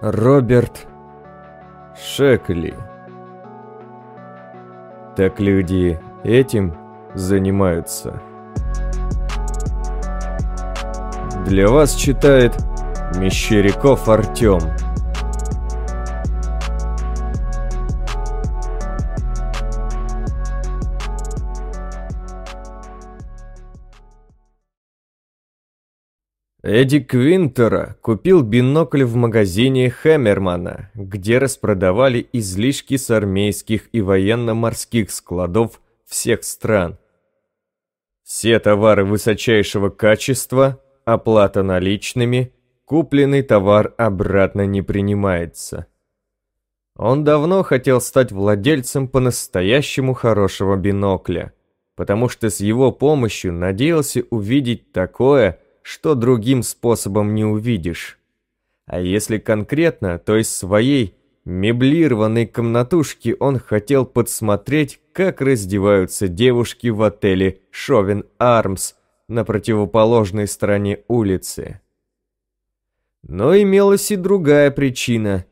Роберт Шекли. Так люди этим занимаются. Для вас читает Мещеряков Артем. Эдди Квинтера купил бинокль в магазине Хэмермана, где распродавали излишки с армейских и военно-морских складов всех стран. Все товары высочайшего качества, оплата наличными, купленный товар обратно не принимается. Он давно хотел стать владельцем по-настоящему хорошего бинокля, потому что с его помощью надеялся увидеть такое, что другим способом не увидишь. А если конкретно, то из своей меблированной комнатушки он хотел подсмотреть, как раздеваются девушки в отеле Шовен Армс на противоположной стороне улицы. Но имелась и другая причина.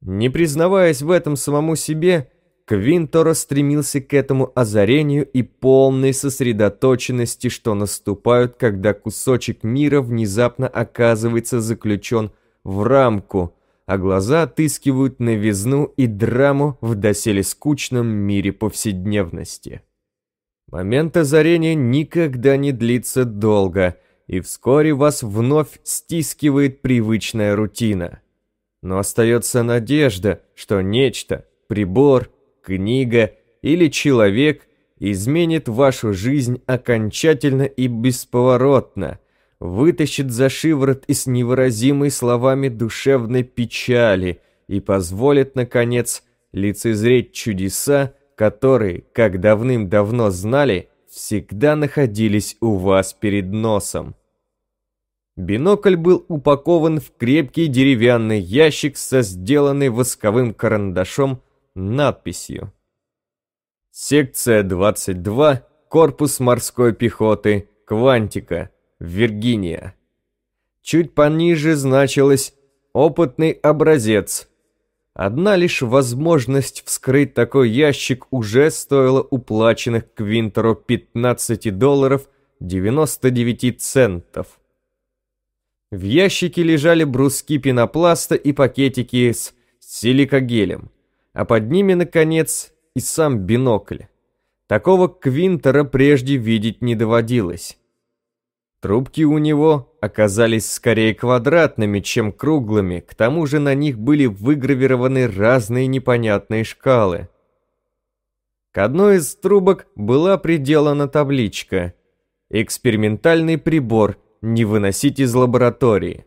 Не признаваясь в этом самому себе, Квинторо стремился к этому озарению и полной сосредоточенности, что наступают, когда кусочек мира внезапно оказывается заключен в рамку, а глаза отыскивают новизну и драму в доселе скучном мире повседневности. Момент озарения никогда не длится долго, и вскоре вас вновь стискивает привычная рутина. Но остается надежда, что нечто, прибор – книга или человек изменит вашу жизнь окончательно и бесповоротно, вытащит за шиворот из невыразимой словами душевной печали и позволит, наконец, лицезреть чудеса, которые, как давным-давно знали, всегда находились у вас перед носом. Бинокль был упакован в крепкий деревянный ящик со сделанной восковым карандашом надписью. Секция 22, корпус морской пехоты, Квантика, Виргиния. Чуть пониже значилось «Опытный образец». Одна лишь возможность вскрыть такой ящик уже стоила уплаченных Квинтеру 15 долларов 99 центов. В ящике лежали бруски пенопласта и пакетики с силикогелем а под ними, наконец, и сам бинокль. Такого Квинтера прежде видеть не доводилось. Трубки у него оказались скорее квадратными, чем круглыми, к тому же на них были выгравированы разные непонятные шкалы. К одной из трубок была приделана табличка «Экспериментальный прибор не выносить из лаборатории».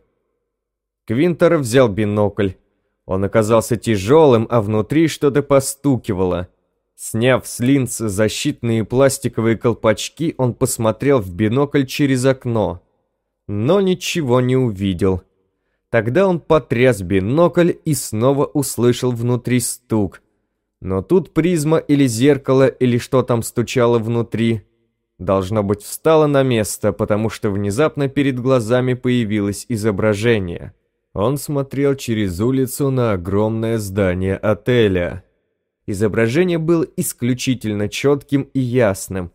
Квинтер взял бинокль, он оказался тяжелым, а внутри что-то постукивало. Сняв с линз защитные пластиковые колпачки, он посмотрел в бинокль через окно. Но ничего не увидел. Тогда он потряс бинокль и снова услышал внутри стук. Но тут призма или зеркало, или что там стучало внутри, должно быть, встало на место, потому что внезапно перед глазами появилось изображение – он смотрел через улицу на огромное здание отеля. Изображение было исключительно четким и ясным.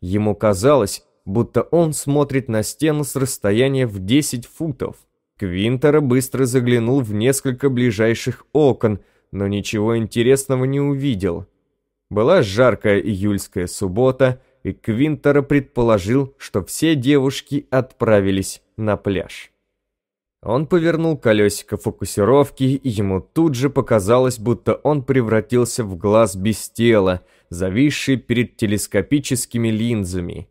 Ему казалось, будто он смотрит на стену с расстояния в 10 футов. Квинтера быстро заглянул в несколько ближайших окон, но ничего интересного не увидел. Была жаркая июльская суббота, и Квинтера предположил, что все девушки отправились на пляж. Он повернул колесико фокусировки, и ему тут же показалось, будто он превратился в глаз без тела, зависший перед телескопическими линзами.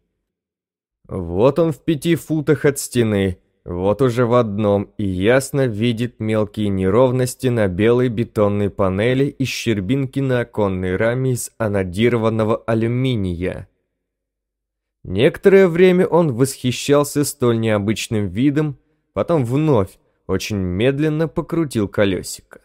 Вот он в пяти футах от стены, вот уже в одном, и ясно видит мелкие неровности на белой бетонной панели и щербинки на оконной раме из анодированного алюминия. Некоторое время он восхищался столь необычным видом, потом вновь очень медленно покрутил колесико.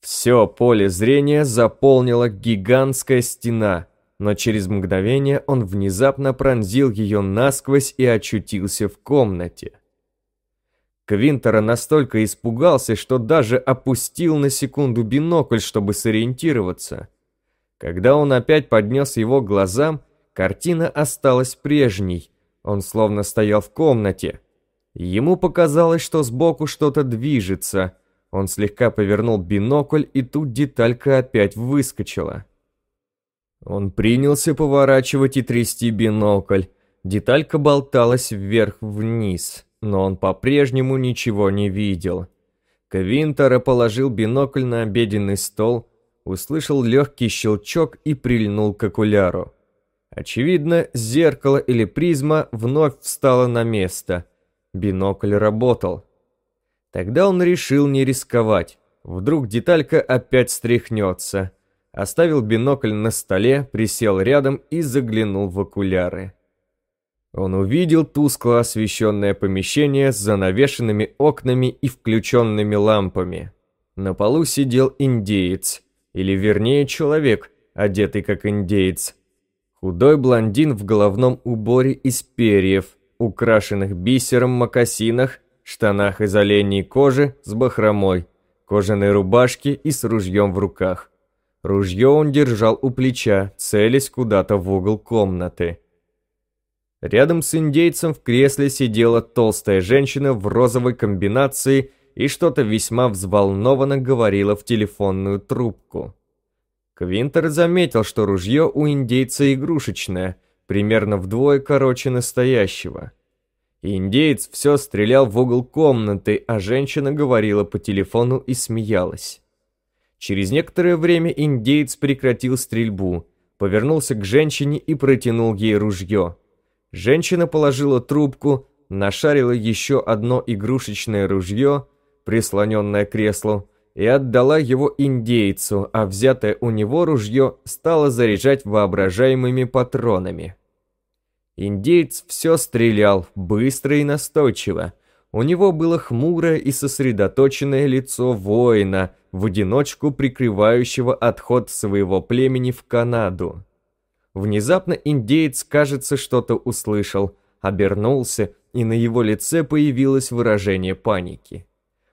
Все поле зрения заполнила гигантская стена, но через мгновение он внезапно пронзил ее насквозь и очутился в комнате. Квинтера настолько испугался, что даже опустил на секунду бинокль, чтобы сориентироваться. Когда он опять поднес его глазам, картина осталась прежней. Он словно стоял в комнате. Ему показалось, что сбоку что-то движется. Он слегка повернул бинокль, и тут деталька опять выскочила. Он принялся поворачивать и трясти бинокль. Деталька болталась вверх-вниз, но он по-прежнему ничего не видел. Квинтера положил бинокль на обеденный стол, услышал легкий щелчок и прильнул к окуляру. Очевидно, зеркало или призма вновь встало на место. Бинокль работал. Тогда он решил не рисковать. Вдруг деталька опять стряхнется. Оставил бинокль на столе, присел рядом и заглянул в окуляры. Он увидел тускло освещенное помещение с занавешенными окнами и включенными лампами. На полу сидел индеец, или вернее человек, одетый как индеец. Худой блондин в головном уборе из перьев, украшенных бисером мокасинах, штанах из оленей кожи с бахромой, кожаной рубашке и с ружьем в руках. Ружье он держал у плеча, целясь куда-то в угол комнаты. Рядом с индейцем в кресле сидела толстая женщина в розовой комбинации и что-то весьма взволнованно говорила в телефонную трубку. Квинтер заметил, что ружье у индейца игрушечное, примерно вдвое короче настоящего. Индеец все стрелял в угол комнаты, а женщина говорила по телефону и смеялась. Через некоторое время индеец прекратил стрельбу, повернулся к женщине и протянул ей ружье. Женщина положила трубку, нашарила еще одно игрушечное ружье, прислоненное к креслу, и отдала его индейцу, а взятое у него ружье стало заряжать воображаемыми патронами. Индеец все стрелял, быстро и настойчиво. У него было хмурое и сосредоточенное лицо воина, в одиночку прикрывающего отход своего племени в Канаду. Внезапно индеец, кажется, что-то услышал, обернулся, и на его лице появилось выражение паники.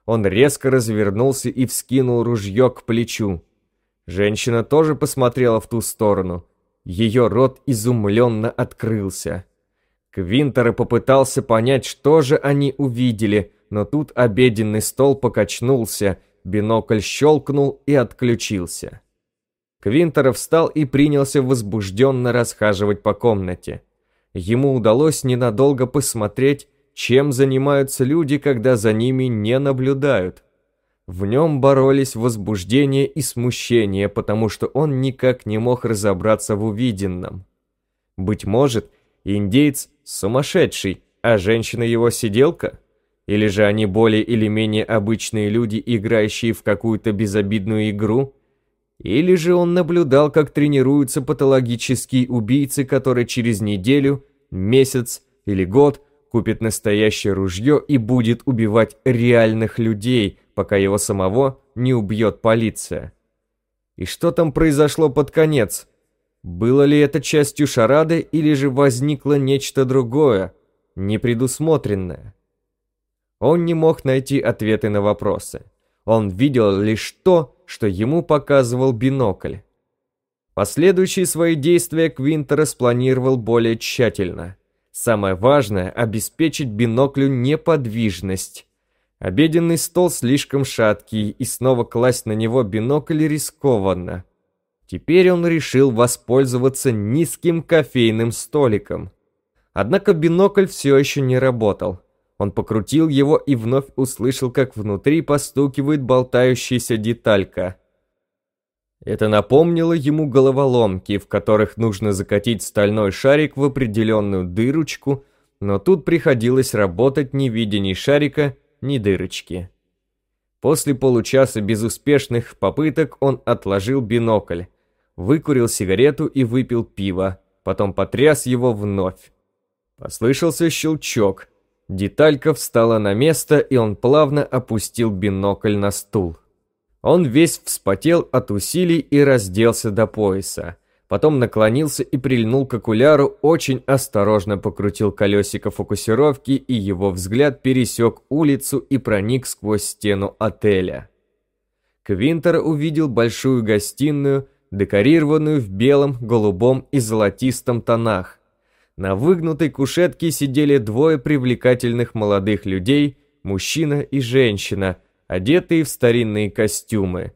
Он резко развернулся и вскинул ружье к плечу. Женщина тоже посмотрела в ту сторону. Ее рот изумленно открылся. Квинтер попытался понять, что же они увидели, но тут обеденный стол покачнулся, бинокль щелкнул и отключился. Квинтер встал и принялся возбужденно расхаживать по комнате. Ему удалось ненадолго посмотреть, чем занимаются люди, когда за ними не наблюдают. В нем боролись возбуждение и смущение, потому что он никак не мог разобраться в увиденном. Быть может, индейец сумасшедший, а женщина его сиделка? Или же они более или менее обычные люди, играющие в какую-то безобидную игру – или же он наблюдал, как тренируются патологические убийцы, которые через неделю, месяц или год купит настоящее ружье и будет убивать реальных людей, пока его самого не убьет полиция. И что там произошло под конец? Было ли это частью шарады или же возникло нечто другое, непредусмотренное? Он не мог найти ответы на вопросы. Он видел лишь то, что ему показывал бинокль. Последующие свои действия Квинтер распланировал более тщательно. Самое важное – обеспечить биноклю неподвижность. Обеденный стол слишком шаткий, и снова класть на него бинокль рискованно. Теперь он решил воспользоваться низким кофейным столиком. Однако бинокль все еще не работал. Он покрутил его и вновь услышал, как внутри постукивает болтающаяся деталька. Это напомнило ему головоломки, в которых нужно закатить стальной шарик в определенную дырочку, но тут приходилось работать, не видя ни шарика, ни дырочки. После получаса безуспешных попыток он отложил бинокль, выкурил сигарету и выпил пиво, потом потряс его вновь. Послышался щелчок – Деталька встала на место, и он плавно опустил бинокль на стул. Он весь вспотел от усилий и разделся до пояса. Потом наклонился и прильнул к окуляру, очень осторожно покрутил колесико фокусировки, и его взгляд пересек улицу и проник сквозь стену отеля. Квинтер увидел большую гостиную, декорированную в белом, голубом и золотистом тонах. На выгнутой кушетке сидели двое привлекательных молодых людей, мужчина и женщина, одетые в старинные костюмы.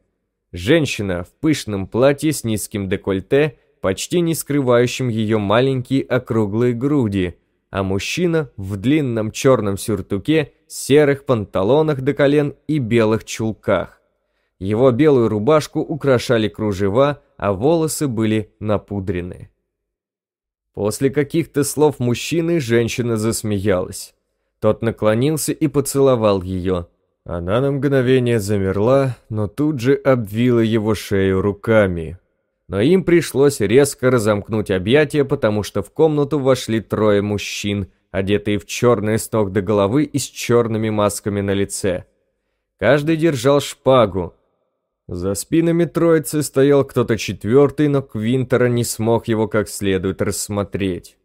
Женщина в пышном платье с низким декольте, почти не скрывающим ее маленькие округлые груди, а мужчина в длинном черном сюртуке, серых панталонах до колен и белых чулках. Его белую рубашку украшали кружева, а волосы были напудрены. После каких-то слов мужчины женщина засмеялась. Тот наклонился и поцеловал ее. Она на мгновение замерла, но тут же обвила его шею руками. Но им пришлось резко разомкнуть объятия, потому что в комнату вошли трое мужчин, одетые в черные с до головы и с черными масками на лице. Каждый держал шпагу, за спинами троицы стоял кто-то четвертый, но Квинтера не смог его как следует рассмотреть.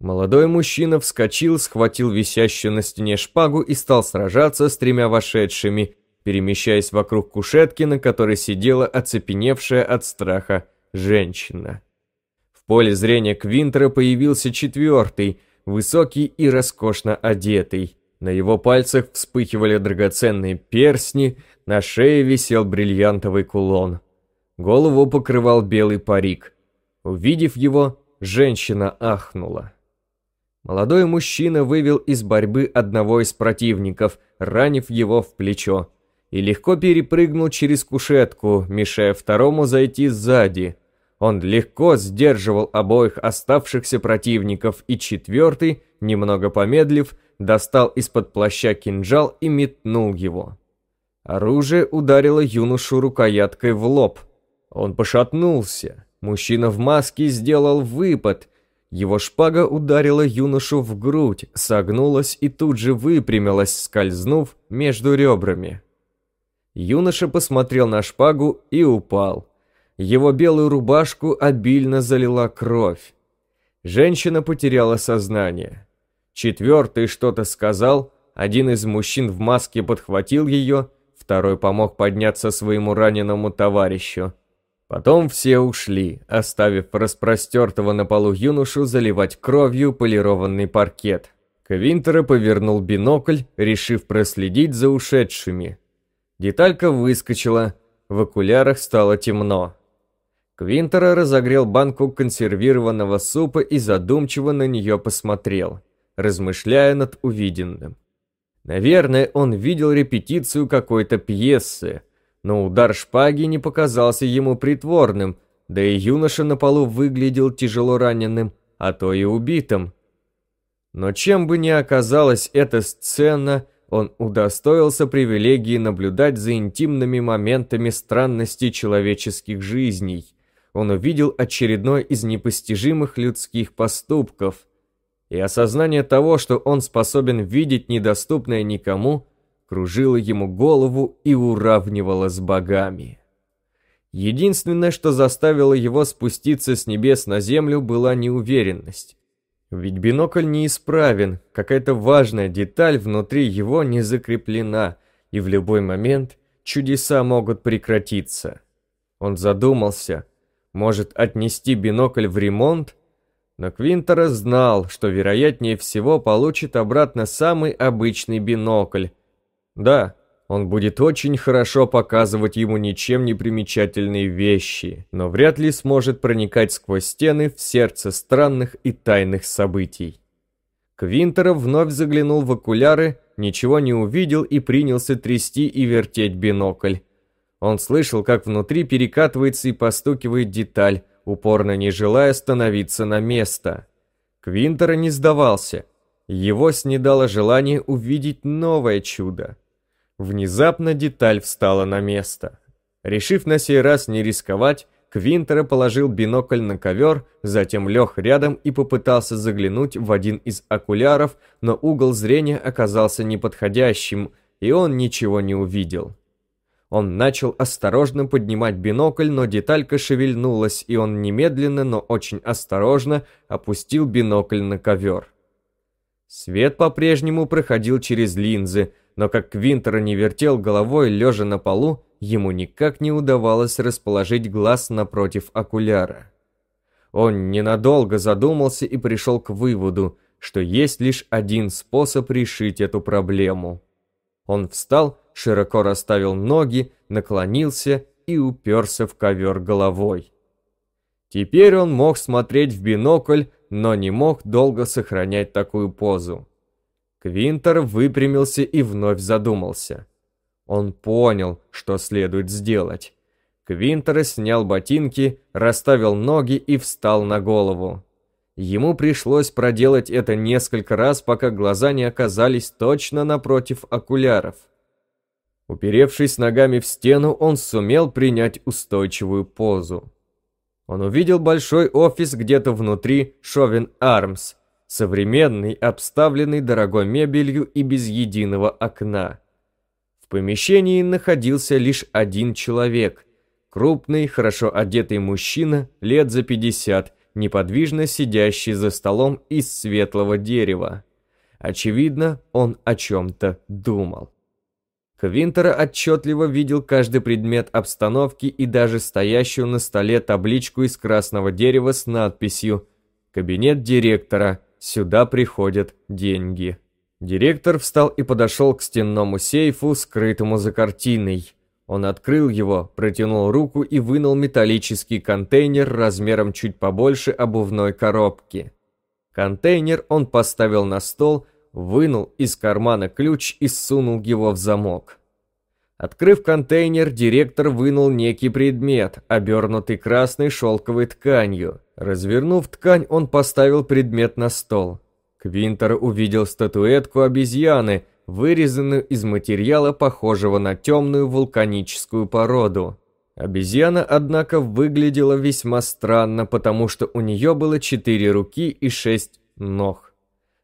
Молодой мужчина вскочил, схватил висящую на стене шпагу и стал сражаться с тремя вошедшими, перемещаясь вокруг кушетки, на которой сидела оцепеневшая от страха женщина. В поле зрения Квинтера появился четвертый, высокий и роскошно одетый. На его пальцах вспыхивали драгоценные перстни, на шее висел бриллиантовый кулон. Голову покрывал белый парик. Увидев его, женщина ахнула. Молодой мужчина вывел из борьбы одного из противников, ранив его в плечо, и легко перепрыгнул через кушетку, мешая второму зайти сзади. Он легко сдерживал обоих оставшихся противников, и четвертый, немного помедлив, достал из-под плаща кинжал и метнул его. Оружие ударило юношу рукояткой в лоб. Он пошатнулся. Мужчина в маске сделал выпад. Его шпага ударила юношу в грудь, согнулась и тут же выпрямилась, скользнув между ребрами. Юноша посмотрел на шпагу и упал. Его белую рубашку обильно залила кровь. Женщина потеряла сознание. Четвертый что-то сказал, один из мужчин в маске подхватил ее второй помог подняться своему раненому товарищу. Потом все ушли, оставив распростертого на полу юношу заливать кровью полированный паркет. Квинтера повернул бинокль, решив проследить за ушедшими. Деталька выскочила, в окулярах стало темно. Квинтера разогрел банку консервированного супа и задумчиво на нее посмотрел, размышляя над увиденным. Наверное, он видел репетицию какой-то пьесы, но удар шпаги не показался ему притворным, да и юноша на полу выглядел тяжело раненым, а то и убитым. Но чем бы ни оказалась эта сцена, он удостоился привилегии наблюдать за интимными моментами странностей человеческих жизней. Он увидел очередной из непостижимых людских поступков – и осознание того, что он способен видеть недоступное никому, кружило ему голову и уравнивало с богами. Единственное, что заставило его спуститься с небес на землю, была неуверенность. Ведь бинокль неисправен, какая-то важная деталь внутри его не закреплена, и в любой момент чудеса могут прекратиться. Он задумался, может отнести бинокль в ремонт но Квинтера знал, что вероятнее всего получит обратно самый обычный бинокль. Да, он будет очень хорошо показывать ему ничем не примечательные вещи, но вряд ли сможет проникать сквозь стены в сердце странных и тайных событий. Квинтера вновь заглянул в окуляры, ничего не увидел и принялся трясти и вертеть бинокль. Он слышал, как внутри перекатывается и постукивает деталь, упорно не желая становиться на место. Квинтер не сдавался. Его снедало желание увидеть новое чудо. Внезапно деталь встала на место. Решив на сей раз не рисковать, Квинтера положил бинокль на ковер, затем лег рядом и попытался заглянуть в один из окуляров, но угол зрения оказался неподходящим, и он ничего не увидел. Он начал осторожно поднимать бинокль, но деталька шевельнулась, и он немедленно, но очень осторожно опустил бинокль на ковер. Свет по-прежнему проходил через линзы, но как Квинтер не вертел головой, лежа на полу, ему никак не удавалось расположить глаз напротив окуляра. Он ненадолго задумался и пришел к выводу, что есть лишь один способ решить эту проблему. Он встал, широко расставил ноги, наклонился и уперся в ковер головой. Теперь он мог смотреть в бинокль, но не мог долго сохранять такую позу. Квинтер выпрямился и вновь задумался. Он понял, что следует сделать. Квинтер снял ботинки, расставил ноги и встал на голову. Ему пришлось проделать это несколько раз, пока глаза не оказались точно напротив окуляров. Уперевшись ногами в стену, он сумел принять устойчивую позу. Он увидел большой офис где-то внутри Шовен Армс, современный, обставленный дорогой мебелью и без единого окна. В помещении находился лишь один человек, крупный, хорошо одетый мужчина, лет за 50, неподвижно сидящий за столом из светлого дерева. Очевидно, он о чем-то думал. Квинтер отчетливо видел каждый предмет обстановки и даже стоящую на столе табличку из красного дерева с надписью «Кабинет директора. Сюда приходят деньги». Директор встал и подошел к стенному сейфу, скрытому за картиной. Он открыл его, протянул руку и вынул металлический контейнер размером чуть побольше обувной коробки. Контейнер он поставил на стол, вынул из кармана ключ и сунул его в замок. Открыв контейнер, директор вынул некий предмет, обернутый красной шелковой тканью. Развернув ткань, он поставил предмет на стол. Квинтер увидел статуэтку обезьяны, вырезанную из материала, похожего на темную вулканическую породу. Обезьяна, однако, выглядела весьма странно, потому что у нее было четыре руки и шесть ног.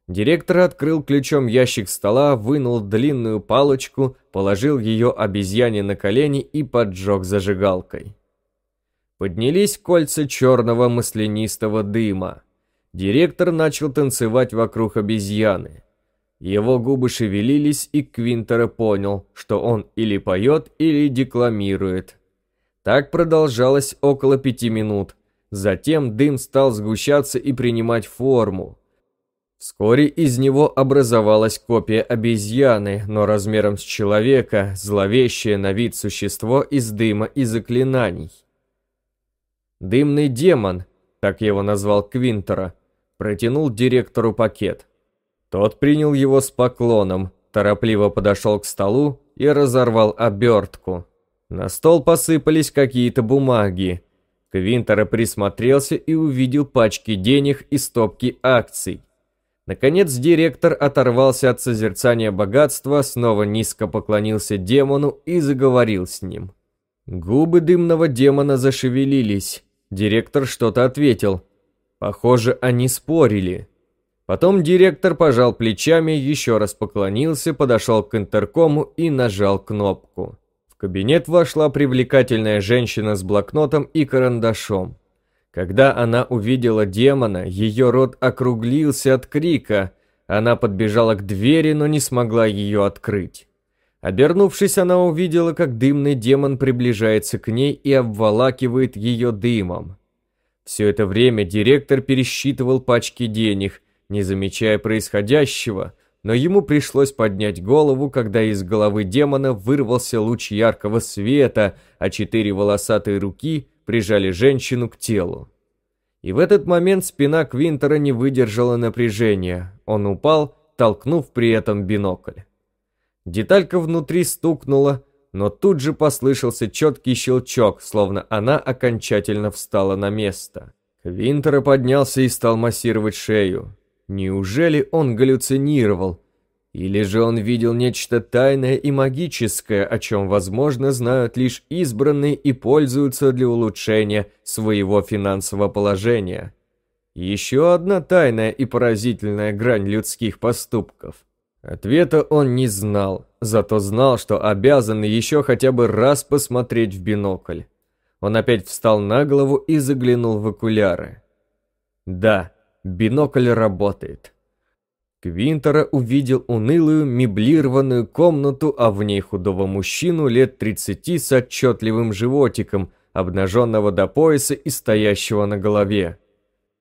Директор открыл ключом ящик стола, вынул длинную палочку, положил ее обезьяне на колени и поджег зажигалкой. Поднялись кольца черного маслянистого дыма. Директор начал танцевать вокруг обезьяны. Его губы шевелились, и Квинтера понял, что он или поет, или декламирует. Так продолжалось около пяти минут. Затем дым стал сгущаться и принимать форму. Вскоре из него образовалась копия обезьяны, но размером с человека, зловещее на вид существо из дыма и заклинаний. Дымный демон, так его назвал Квинтера, протянул директору пакет. Тот принял его с поклоном, торопливо подошел к столу и разорвал обертку. На стол посыпались какие-то бумаги. Квинтера присмотрелся и увидел пачки денег и стопки акций. Наконец директор оторвался от созерцания богатства, снова низко поклонился демону и заговорил с ним. Губы дымного демона зашевелились. Директор что-то ответил. Похоже, они спорили. Потом директор пожал плечами, еще раз поклонился, подошел к интеркому и нажал кнопку. В кабинет вошла привлекательная женщина с блокнотом и карандашом. Когда она увидела демона, ее рот округлился от крика. Она подбежала к двери, но не смогла ее открыть. Обернувшись, она увидела, как дымный демон приближается к ней и обволакивает ее дымом. Все это время директор пересчитывал пачки денег, не замечая происходящего, но ему пришлось поднять голову, когда из головы демона вырвался луч яркого света, а четыре волосатые руки прижали женщину к телу. И в этот момент спина Квинтера не выдержала напряжения. Он упал, толкнув при этом бинокль. Деталька внутри стукнула, но тут же послышался четкий щелчок, словно она окончательно встала на место. Квинтера поднялся и стал массировать шею. Неужели он галлюцинировал? Или же он видел нечто тайное и магическое, о чем, возможно, знают лишь избранные и пользуются для улучшения своего финансового положения. Еще одна тайная и поразительная грань людских поступков. Ответа он не знал, зато знал, что обязан еще хотя бы раз посмотреть в бинокль. Он опять встал на голову и заглянул в окуляры. Да, бинокль работает. Квинтера увидел унылую меблированную комнату, а в ней худого мужчину лет 30 с отчетливым животиком, обнаженного до пояса и стоящего на голове.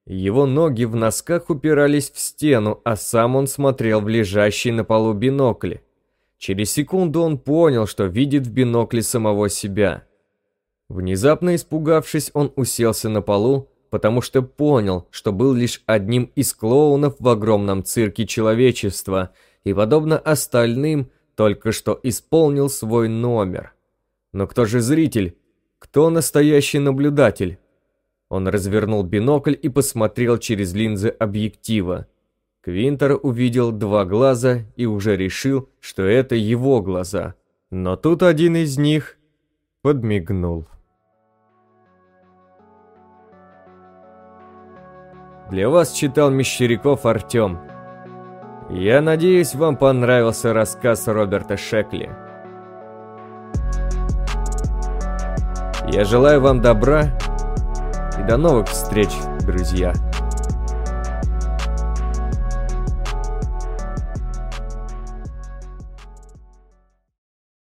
Его ноги в носках упирались в стену, а сам он смотрел в лежащий на полу бинокль. Через секунду он понял, что видит в бинокле самого себя. Внезапно испугавшись, он уселся на полу, потому что понял, что был лишь одним из клоунов в огромном цирке человечества и, подобно остальным, только что исполнил свой номер. Но кто же зритель? Кто настоящий наблюдатель? Он развернул бинокль и посмотрел через линзы объектива. Квинтер увидел два глаза и уже решил, что это его глаза. Но тут один из них подмигнул. Для вас читал Мещеряков Артем. Я надеюсь, вам понравился рассказ Роберта Шекли. Я желаю вам добра до новых встреч, друзья.